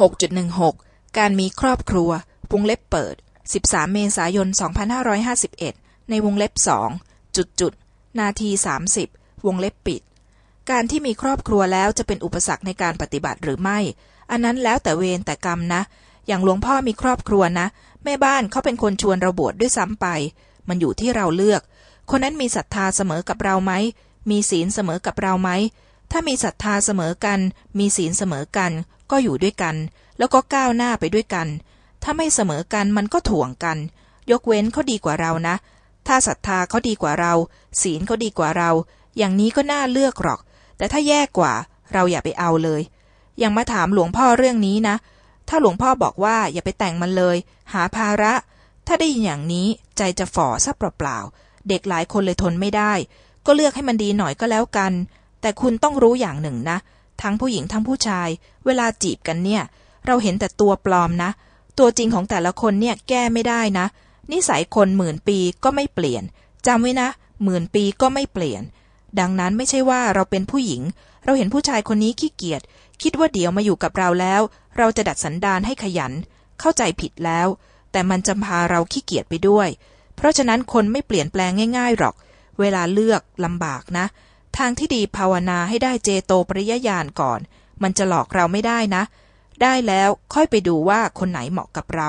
6.16 การมีครอบครัว วงเล็บเปิด 13 เมษายน 2551 ในวงเล็บสองจุดจุดนาที 30 วงเล็บปิด การที่มีครอบครัวแล้วจะเป็นอุปสรรคในการปฏิบัติหรือไม่ อันนั้นแล้วแต่เวรแต่กรรมนะ อย่างหลวงพ่อมีครอบครัวนะ แม่บ้านเขาเป็นคนชวนเราบวชดด้วยซ้ำไป มันอยู่ที่เราเลือก คนนั้นมีศรัทธาเสมอกับเราไหม มีศีลเสมอกับเราไหมถ้ามีศรัทธาเสมอกัน มีศีลเสมอกัน ก็อยู่ด้วยกัน แล้วก็ก้าวหน้าไปด้วยกัน ถ้าไม่เสมอกันมันก็ถ่วงกัน ยกเว้นเขาดีกว่าเรานะ ถ้าศรัทธาเขาดีกว่าเรา ศีลเขาดีกว่าเรา อย่างนี้ก็น่าเลือกหรอก แต่ถ้าแย่กว่าเราอย่าไปเอาเลยอย่างมาถามหลวงพ่อเรื่องนี้นะ ถ้าหลวงพ่อบอกว่าอย่าไปแต่งมันเลย หาภาระ ถ้าได้ยินอย่างนี้ใจจะฝ่อซะเปล่าๆเด็กหลายคนเลยทนไม่ได้ ก็เลือกให้มันดีหน่อยก็แล้วกัน แต่คุณต้องรู้อย่างหนึ่งนะ ทั้งผู้หญิงทั้งผู้ชาย เวลาจีบกันเนี่ย เราเห็นแต่ตัวปลอมนะ ตัวจริงของแต่ละคนเนี่ยแก้ไม่ได้นะ นิสัยคนหมื่นปีก็ไม่เปลี่ยนจำไว้นะหมื่นปีก็ไม่เปลี่ยน ดังนั้นไม่ใช่ว่าเราเป็นผู้หญิง เราเห็นผู้ชายคนนี้ขี้เกียจคิดว่าเดี๋ยวมาอยู่กับเราแล้ว เราจะดัดสันดานให้ขยัน เข้าใจผิดแล้ว แต่มันจะพาเราขี้เกียจไปด้วย เพราะฉะนั้นคนไม่เปลี่ยนแปลงง่าย ๆหรอก เวลาเลือกลำบากนะ ทางที่ดีภาวนาให้ได้เจโตปริยญาณก่อน มันจะหลอกเราไม่ได้นะ ได้แล้วค่อยไปดูว่าคนไหนเหมาะกับเรา